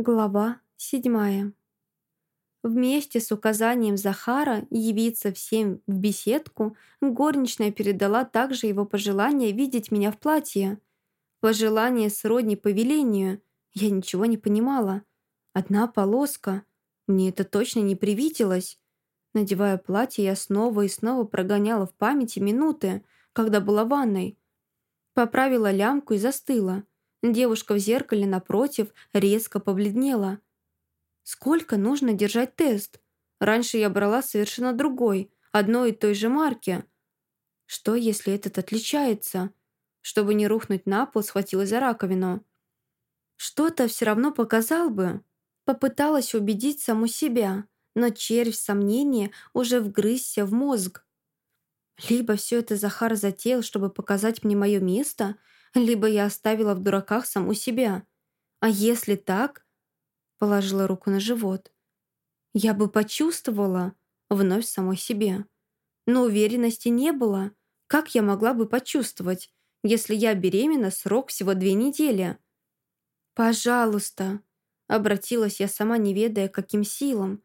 Глава седьмая. Вместе с указанием Захара явиться всем в беседку, горничная передала также его пожелание видеть меня в платье. Пожелание сродни повелению. Я ничего не понимала. Одна полоска. Мне это точно не привиделось. Надевая платье, я снова и снова прогоняла в памяти минуты, когда была в ванной. Поправила лямку и застыла. Девушка в зеркале напротив резко побледнела. «Сколько нужно держать тест? Раньше я брала совершенно другой, одной и той же марки. Что, если этот отличается?» Чтобы не рухнуть на пол, схватилась за раковину. «Что-то все равно показал бы». Попыталась убедить саму себя, но червь сомнения уже вгрызся в мозг. Либо все это Захар затеял, чтобы показать мне мое место – либо я оставила в дураках саму себя. А если так? Положила руку на живот. Я бы почувствовала вновь самой себе. Но уверенности не было. Как я могла бы почувствовать, если я беременна срок всего две недели? «Пожалуйста», — обратилась я сама, не ведая, каким силам.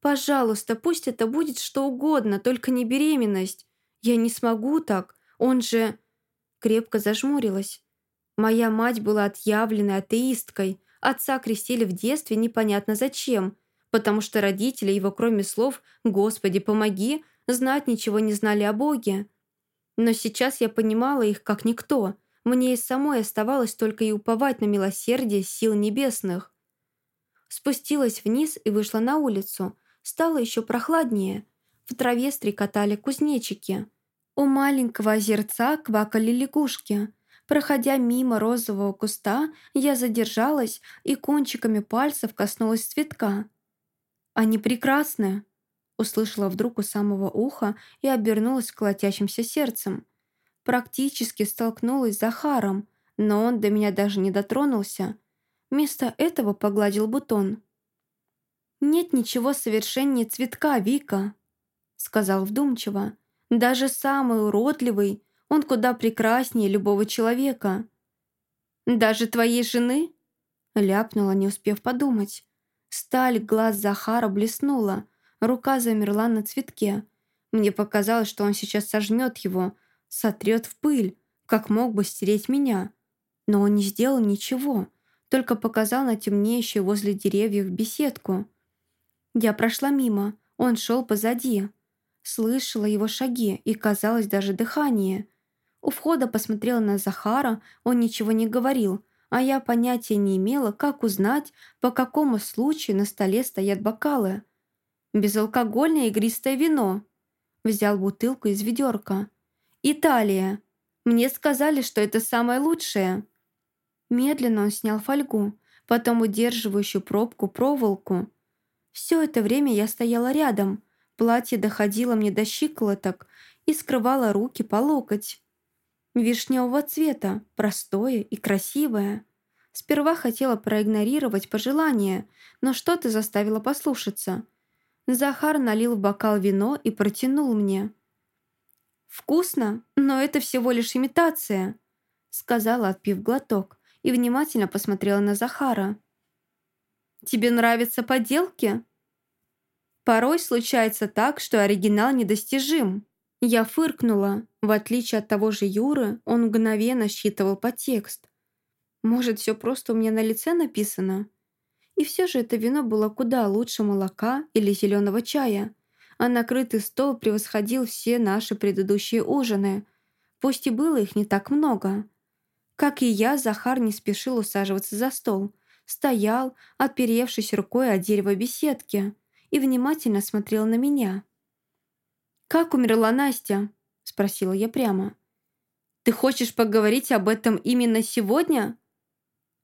«Пожалуйста, пусть это будет что угодно, только не беременность. Я не смогу так, он же...» крепко зажмурилась. Моя мать была отъявленной атеисткой, отца крестили в детстве непонятно зачем, потому что родители его, кроме слов «Господи, помоги», знать ничего не знали о Боге. Но сейчас я понимала их как никто. Мне и самой оставалось только и уповать на милосердие сил небесных. Спустилась вниз и вышла на улицу. Стало еще прохладнее. В траве стрекотали кузнечики. У маленького озерца квакали лягушки. Проходя мимо розового куста, я задержалась и кончиками пальцев коснулась цветка. «Они прекрасны!» Услышала вдруг у самого уха и обернулась колотящимся сердцем. Практически столкнулась с Захаром, но он до меня даже не дотронулся. Вместо этого погладил бутон. «Нет ничего совершеннее цветка, Вика», — сказал вдумчиво. Даже самый уродливый, он куда прекраснее любого человека. «Даже твоей жены?» Ляпнула, не успев подумать. Сталь глаз Захара блеснула, рука замерла на цветке. Мне показалось, что он сейчас сожмет его, сотрет в пыль, как мог бы стереть меня. Но он не сделал ничего, только показал на темнеющую возле деревьев беседку. Я прошла мимо, он шел позади. Слышала его шаги и, казалось, даже дыхание. У входа посмотрела на Захара, он ничего не говорил, а я понятия не имела, как узнать, по какому случаю на столе стоят бокалы. «Безалкогольное игристое вино», взял бутылку из ведерка. «Италия. Мне сказали, что это самое лучшее». Медленно он снял фольгу, потом удерживающую пробку проволоку. Все это время я стояла рядом, Платье доходило мне до щиколоток и скрывало руки по локоть. Вишневого цвета, простое и красивое. Сперва хотела проигнорировать пожелание, но что-то заставило послушаться. Захар налил в бокал вино и протянул мне. «Вкусно, но это всего лишь имитация», сказала, отпив глоток, и внимательно посмотрела на Захара. «Тебе нравятся подделки?» Порой случается так, что оригинал недостижим. Я фыркнула. В отличие от того же Юры, он мгновенно считывал подтекст. Может, все просто у меня на лице написано? И все же это вино было куда лучше молока или зеленого чая, а накрытый стол превосходил все наши предыдущие ужины. Пусть и было их не так много. Как и я, Захар не спешил усаживаться за стол. Стоял, оперевшись рукой о дерево беседки – и внимательно смотрел на меня. «Как умерла Настя?» – спросила я прямо. «Ты хочешь поговорить об этом именно сегодня?»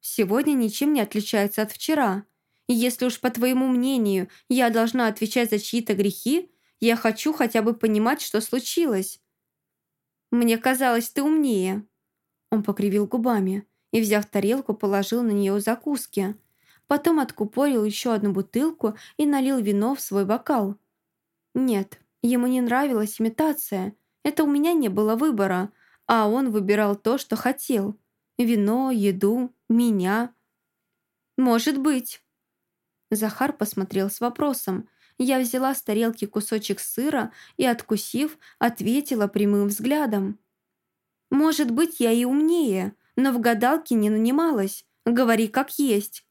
«Сегодня ничем не отличается от вчера. И если уж, по твоему мнению, я должна отвечать за чьи-то грехи, я хочу хотя бы понимать, что случилось». «Мне казалось, ты умнее». Он покривил губами и, взяв тарелку, положил на нее закуски – Потом откупорил еще одну бутылку и налил вино в свой бокал. Нет, ему не нравилась имитация. Это у меня не было выбора, а он выбирал то, что хотел. Вино, еду, меня. «Может быть», Захар посмотрел с вопросом. Я взяла с тарелки кусочек сыра и, откусив, ответила прямым взглядом. «Может быть, я и умнее, но в гадалке не нанималась. Говори как есть».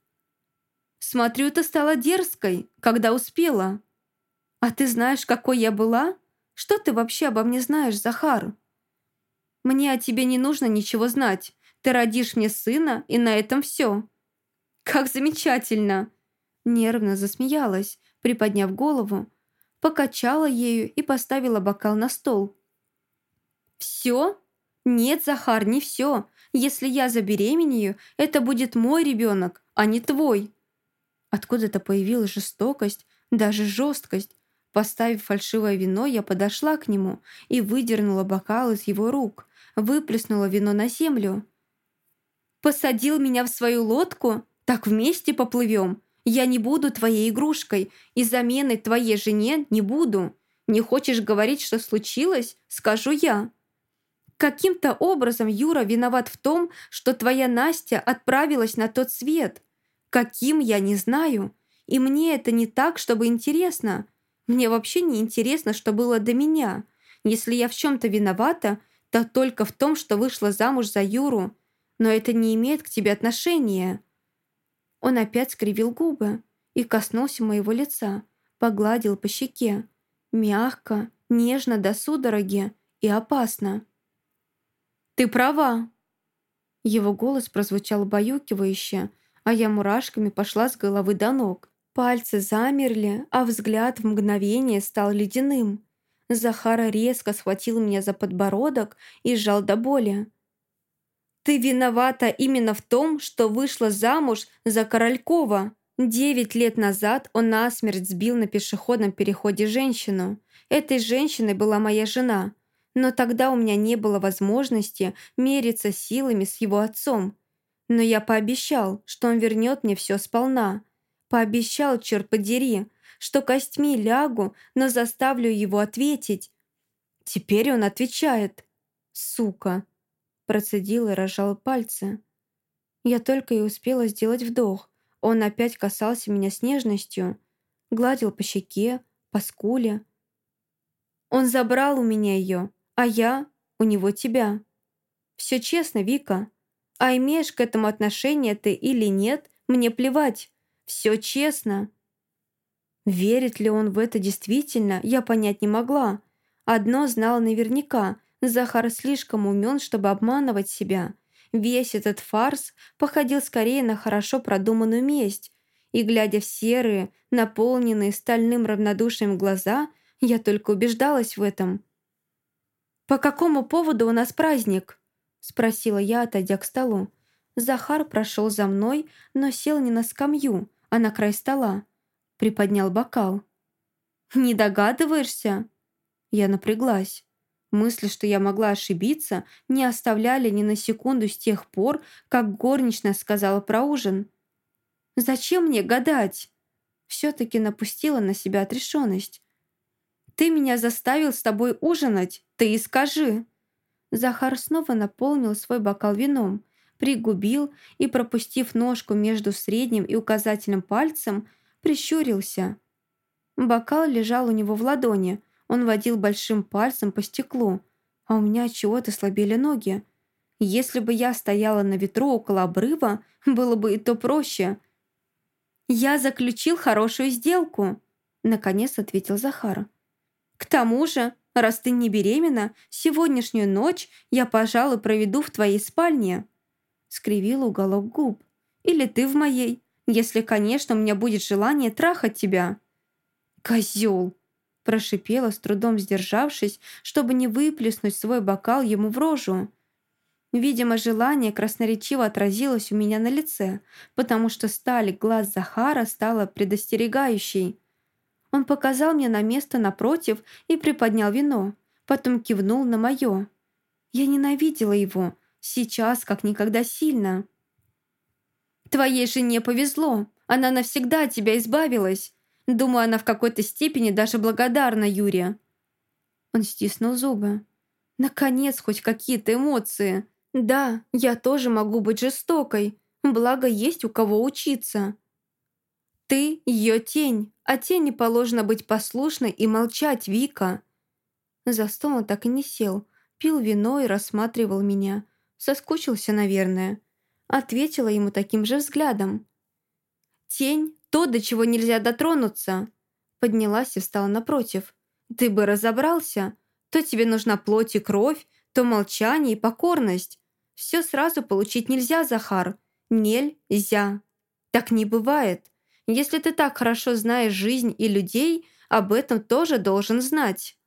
«Смотрю, ты стала дерзкой, когда успела». «А ты знаешь, какой я была? Что ты вообще обо мне знаешь, Захар?» «Мне о тебе не нужно ничего знать. Ты родишь мне сына, и на этом все». «Как замечательно!» Нервно засмеялась, приподняв голову, покачала ею и поставила бокал на стол. «Все? Нет, Захар, не все. Если я забеременею, это будет мой ребенок, а не твой». Откуда-то появилась жестокость, даже жесткость. Поставив фальшивое вино, я подошла к нему и выдернула бокал из его рук, выплеснула вино на землю. «Посадил меня в свою лодку? Так вместе поплывем. Я не буду твоей игрушкой и заменой твоей жене не буду. Не хочешь говорить, что случилось? Скажу я». Каким-то образом Юра виноват в том, что твоя Настя отправилась на тот свет. Каким, я не знаю. И мне это не так, чтобы интересно. Мне вообще не интересно, что было до меня. Если я в чем-то виновата, то только в том, что вышла замуж за Юру. Но это не имеет к тебе отношения». Он опять скривил губы и коснулся моего лица, погладил по щеке. Мягко, нежно до судороги и опасно. «Ты права!» Его голос прозвучал баюкивающе, а я мурашками пошла с головы до ног. Пальцы замерли, а взгляд в мгновение стал ледяным. Захара резко схватил меня за подбородок и сжал до боли. «Ты виновата именно в том, что вышла замуж за Королькова. Девять лет назад он насмерть сбил на пешеходном переходе женщину. Этой женщиной была моя жена. Но тогда у меня не было возможности мериться силами с его отцом. Но я пообещал, что он вернет мне все сполна. Пообещал, черт подери, что костьми лягу, но заставлю его ответить. Теперь он отвечает. Сука процедил и разжал пальцы. Я только и успела сделать вдох. Он опять касался меня с нежностью, гладил по щеке, по скуле. Он забрал у меня ее, а я у него тебя. Все честно, Вика. А имеешь к этому отношение ты или нет, мне плевать. Все честно. Верит ли он в это действительно, я понять не могла. Одно знала наверняка — Захар слишком умен, чтобы обманывать себя. Весь этот фарс походил скорее на хорошо продуманную месть. И, глядя в серые, наполненные стальным равнодушием глаза, я только убеждалась в этом. «По какому поводу у нас праздник?» – спросила я, отойдя к столу. Захар прошел за мной, но сел не на скамью, а на край стола. Приподнял бокал. «Не догадываешься?» Я напряглась. Мысли, что я могла ошибиться, не оставляли ни на секунду с тех пор, как горничная сказала про ужин. «Зачем мне гадать?» Все-таки напустила на себя отрешенность. «Ты меня заставил с тобой ужинать, ты и скажи!» Захар снова наполнил свой бокал вином, пригубил и, пропустив ножку между средним и указательным пальцем, прищурился. Бокал лежал у него в ладони – он водил большим пальцем по стеклу, а у меня чего-то слабели ноги. Если бы я стояла на ветру около обрыва, было бы и то проще. «Я заключил хорошую сделку», — наконец ответил Захар. «К тому же, раз ты не беременна, сегодняшнюю ночь я, пожалуй, проведу в твоей спальне», — скривил уголок губ. «Или ты в моей, если, конечно, у меня будет желание трахать тебя». «Козёл!» Прошипела, с трудом сдержавшись, чтобы не выплеснуть свой бокал ему в рожу. Видимо, желание красноречиво отразилось у меня на лице, потому что сталь глаз Захара стала предостерегающей. Он показал мне на место напротив и приподнял вино, потом кивнул на мое. Я ненавидела его, сейчас как никогда сильно. «Твоей жене повезло, она навсегда от тебя избавилась. Думаю, она в какой-то степени даже благодарна Юре». Он стиснул зубы. «Наконец, хоть какие-то эмоции. Да, я тоже могу быть жестокой, благо есть у кого учиться». Ты — ее тень, а тени положено быть послушной и молчать, Вика. За стол он так и не сел, пил вино и рассматривал меня. Соскучился, наверное. Ответила ему таким же взглядом. «Тень — то, до чего нельзя дотронуться!» Поднялась и встала напротив. «Ты бы разобрался. То тебе нужна плоть и кровь, то молчание и покорность. Все сразу получить нельзя, Захар. Нельзя. Так не бывает. Если ты так хорошо знаешь жизнь и людей, об этом тоже должен знать».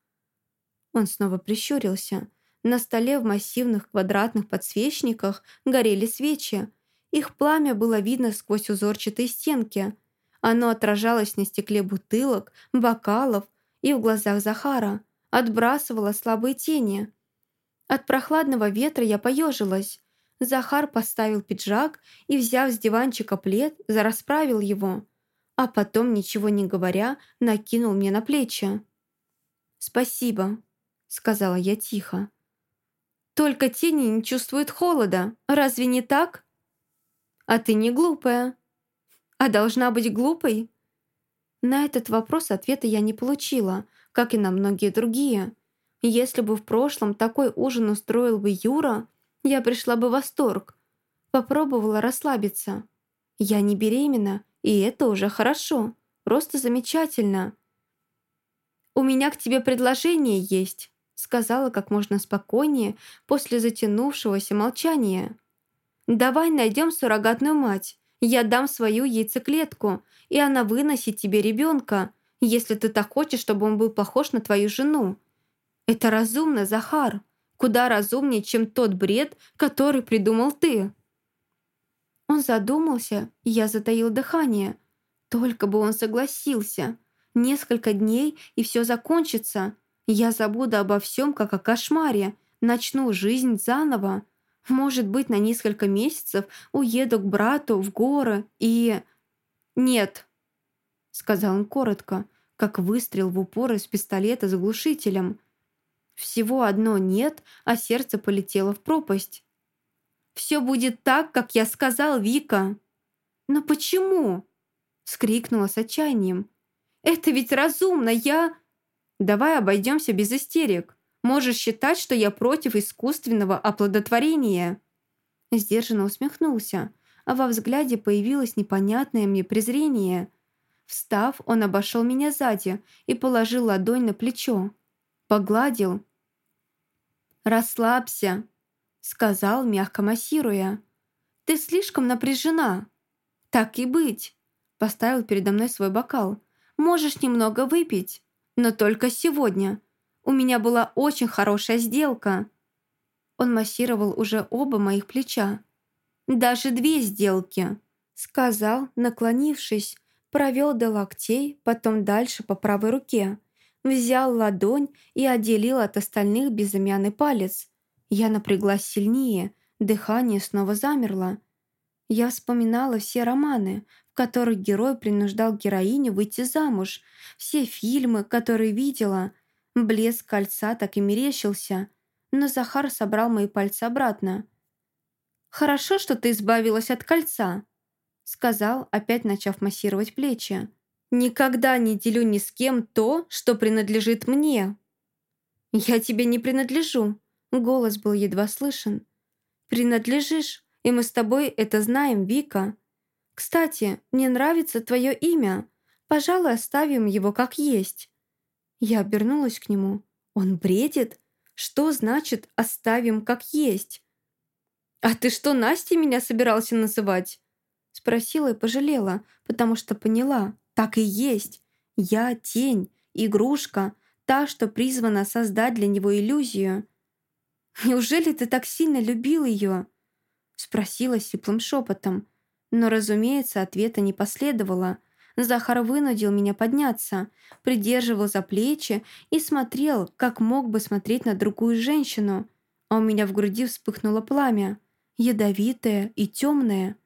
Он снова прищурился. На столе в массивных квадратных подсвечниках горели свечи. Их пламя было видно сквозь узорчатые стенки. Оно отражалось на стекле бутылок, бокалов и в глазах Захара, отбрасывало слабые тени. От прохладного ветра я поежилась. Захар поставил пиджак и, взяв с диванчика плед, зарасправил его, а потом, ничего не говоря, накинул мне на плечи. «Спасибо», — сказала я тихо. «Только тени не чувствуют холода, разве не так?» «А ты не глупая». «А должна быть глупой?» На этот вопрос ответа я не получила, как и на многие другие. Если бы в прошлом такой ужин устроил бы Юра, я пришла бы в восторг. Попробовала расслабиться. Я не беременна, и это уже хорошо. Просто замечательно. «У меня к тебе предложение есть», сказала как можно спокойнее после затянувшегося молчания. «Давай найдем суррогатную мать. Я дам свою яйцеклетку, и она выносит тебе ребенка, если ты так хочешь, чтобы он был похож на твою жену. Это разумно, Захар. Куда разумнее, чем тот бред, который придумал ты». Он задумался, и я затаил дыхание. Только бы он согласился. Несколько дней, и все закончится. Я забуду обо всем, как о кошмаре. Начну жизнь заново. Может быть, на несколько месяцев уеду к брату в горы и... «Нет», — сказал он коротко, как выстрел в упор из пистолета с глушителем. Всего одно «нет», а сердце полетело в пропасть. «Все будет так, как я сказал, Вика!» «Но почему?» — скрикнула с отчаянием. «Это ведь разумно, я...» «Давай обойдемся без истерик. Можешь считать, что я против искусственного оплодотворения». Сдержанно усмехнулся, а во взгляде появилось непонятное мне презрение. Встав, он обошел меня сзади и положил ладонь на плечо. Погладил. «Расслабься», — сказал, мягко массируя. «Ты слишком напряжена». «Так и быть», — поставил передо мной свой бокал. «Можешь немного выпить, но только сегодня. У меня была очень хорошая сделка». Он массировал уже оба моих плеча. «Даже две сделки», — сказал, наклонившись, провел до локтей, потом дальше по правой руке. Взял ладонь и отделил от остальных безымянный палец. Я напряглась сильнее, дыхание снова замерло. Я вспоминала все романы, в которых герой принуждал героиню выйти замуж, все фильмы, которые видела. Блеск кольца так и мерещился, но Захар собрал мои пальцы обратно. «Хорошо, что ты избавилась от кольца», сказал, опять начав массировать плечи. «Никогда не делю ни с кем то, что принадлежит мне». «Я тебе не принадлежу», голос был едва слышен. «Принадлежишь, и мы с тобой это знаем, Вика. Кстати, мне нравится твое имя. Пожалуй, оставим его как есть». Я обернулась к нему. «Он бредит? Что значит «оставим как есть»?» «А ты что, Настя меня собирался называть?» Спросила и пожалела, потому что поняла, так и есть. Я тень, игрушка, та, что призвана создать для него иллюзию. «Неужели ты так сильно любил ее?» Спросила сиплым шепотом. Но, разумеется, ответа не последовало. Захар вынудил меня подняться, придерживал за плечи и смотрел, как мог бы смотреть на другую женщину. А у меня в груди вспыхнуло пламя, ядовитое и темное.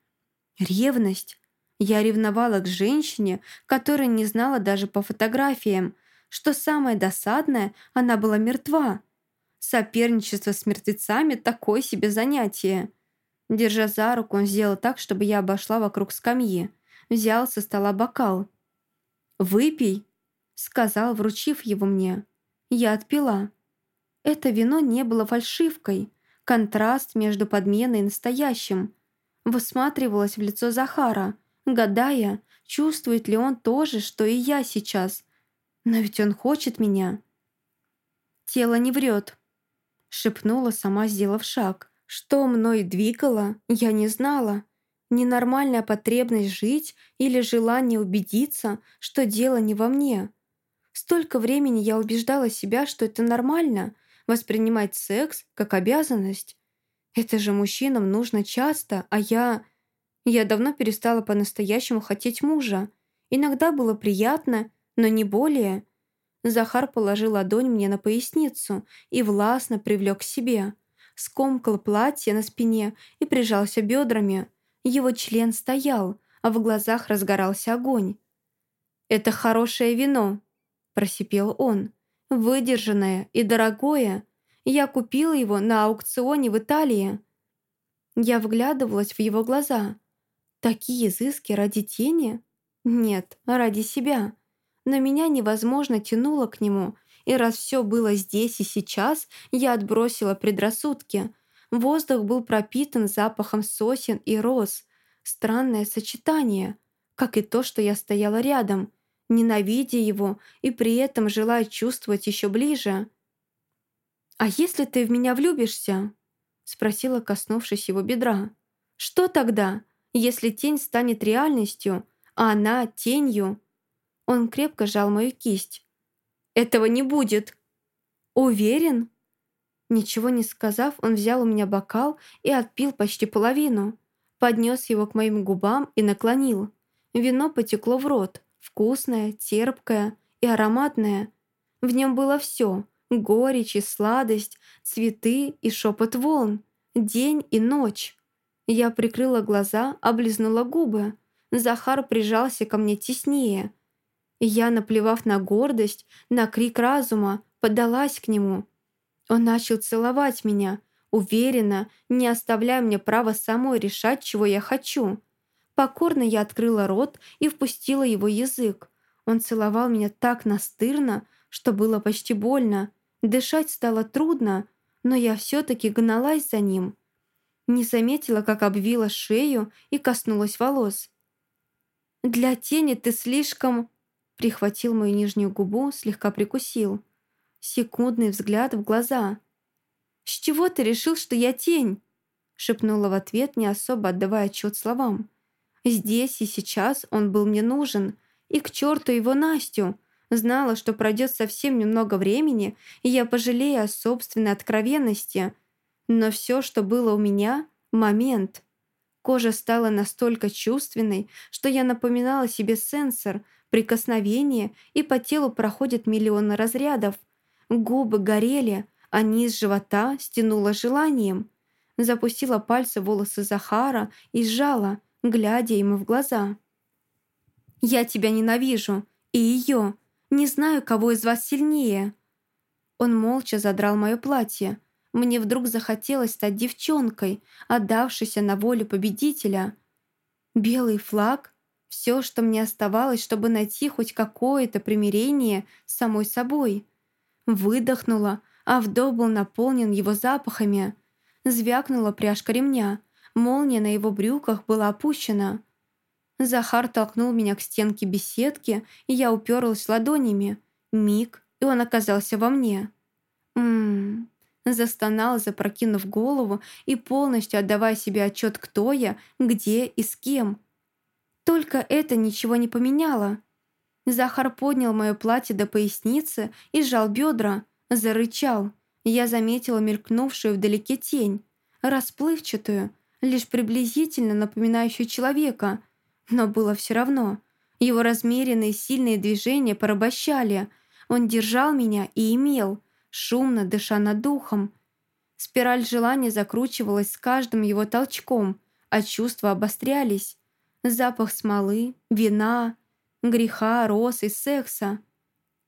Ревность. Я ревновала к женщине, которая не знала даже по фотографиям. Что самое досадное, она была мертва. Соперничество с мертвецами – такое себе занятие. Держа за руку, он сделал так, чтобы я обошла вокруг скамьи. взял со стола бокал. «Выпей», — сказал, вручив его мне. Я отпила. Это вино не было фальшивкой. Контраст между подменой и настоящим. Высматривалась в лицо Захара, гадая, чувствует ли он то же, что и я сейчас. Но ведь он хочет меня. «Тело не врет», — шепнула сама, сделав шаг. Что мной двигало, я не знала. Ненормальная потребность жить или желание убедиться, что дело не во мне. Столько времени я убеждала себя, что это нормально — воспринимать секс как обязанность. Это же мужчинам нужно часто, а я... Я давно перестала по-настоящему хотеть мужа. Иногда было приятно, но не более. Захар положил ладонь мне на поясницу и властно привлек к себе — скомкал платье на спине и прижался бедрами. Его член стоял, а в глазах разгорался огонь. «Это хорошее вино», – просипел он. «Выдержанное и дорогое. Я купил его на аукционе в Италии». Я вглядывалась в его глаза. «Такие изыски ради тени?» «Нет, ради себя». Но меня невозможно тянуло к нему – и раз все было здесь и сейчас, я отбросила предрассудки. Воздух был пропитан запахом сосен и роз. Странное сочетание, как и то, что я стояла рядом, ненавидя его и при этом желая чувствовать еще ближе. «А если ты в меня влюбишься?» спросила, коснувшись его бедра. «Что тогда, если тень станет реальностью, а она тенью?» Он крепко сжал мою кисть. Этого не будет». «Уверен?» Ничего не сказав, он взял у меня бокал и отпил почти половину. Поднес его к моим губам и наклонил. Вино потекло в рот. Вкусное, терпкое и ароматное. В нем было все — горечь и сладость, цветы и шепот волн, день и ночь. Я прикрыла глаза, облизнула губы. Захар прижался ко мне теснее, я, наплевав на гордость, на крик разума, поддалась к нему. Он начал целовать меня, уверенно, не оставляя мне права самой решать, чего я хочу. Покорно я открыла рот и впустила его язык. Он целовал меня так настырно, что было почти больно. Дышать стало трудно, но я все-таки гналась за ним. Не заметила, как обвила шею и коснулась волос. «Для тени ты слишком...» Прихватил мою нижнюю губу, слегка прикусил. Секундный взгляд в глаза. «С чего ты решил, что я тень?» Шепнула в ответ, не особо отдавая отчет словам. «Здесь и сейчас он был мне нужен. И к черту его Настю!» Знала, что пройдет совсем немного времени, и я пожалею о собственной откровенности. Но все, что было у меня — момент. Кожа стала настолько чувственной, что я напоминала себе сенсор — прикосновение, и по телу проходят миллионы разрядов. Губы горели, а низ живота стянуло желанием. Запустила пальцы волосы Захара и сжала, глядя ему в глаза. «Я тебя ненавижу, и ее. Не знаю, кого из вас сильнее». Он молча задрал мое платье. Мне вдруг захотелось стать девчонкой, отдавшейся на волю победителя. Белый флаг — все, что мне оставалось, чтобы найти хоть какое-то примирение с самой собой. Выдохнула, а вдох был наполнен его запахами. Звякнула пряжка ремня. Молния на его брюках была опущена. Захар толкнул меня к стенке беседки, и я уперлась ладонями. Миг, и он оказался во мне. Ммм... Застонал, запрокинув голову и полностью отдавая себе отчет, кто я, где и с кем – только это ничего не поменяло. Захар поднял мое платье до поясницы и сжал бедра, зарычал. Я заметила мелькнувшую вдалеке тень, расплывчатую, лишь приблизительно напоминающую человека. Но было все равно. Его размеренные сильные движения порабощали. Он держал меня и имел, шумно дыша над духом. Спираль желания закручивалась с каждым его толчком, а чувства обострялись. Запах смолы, вина, греха, роз и секса.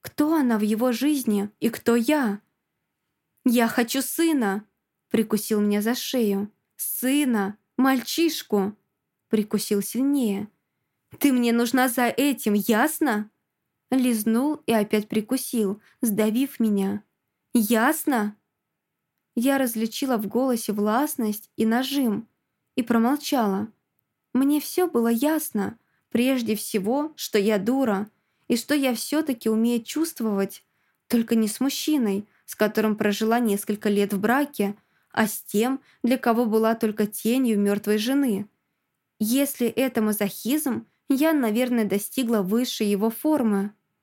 Кто она в его жизни и кто я? «Я хочу сына!» — прикусил меня за шею. «Сына! Мальчишку!» — прикусил сильнее. Ты мне нужна за этим, ясно?» Лизнул и опять прикусил, сдавив меня. «Ясно?» Я различила в голосе властность и нажим и промолчала. Мне все было ясно. Прежде всего, что я дура, и что я все-таки умею чувствовать, только не с мужчиной, с которым прожила несколько лет в браке, а с тем, для кого была только тенью мертвой жены. Если это мазохизм, я, наверное, достигла высшей его формы.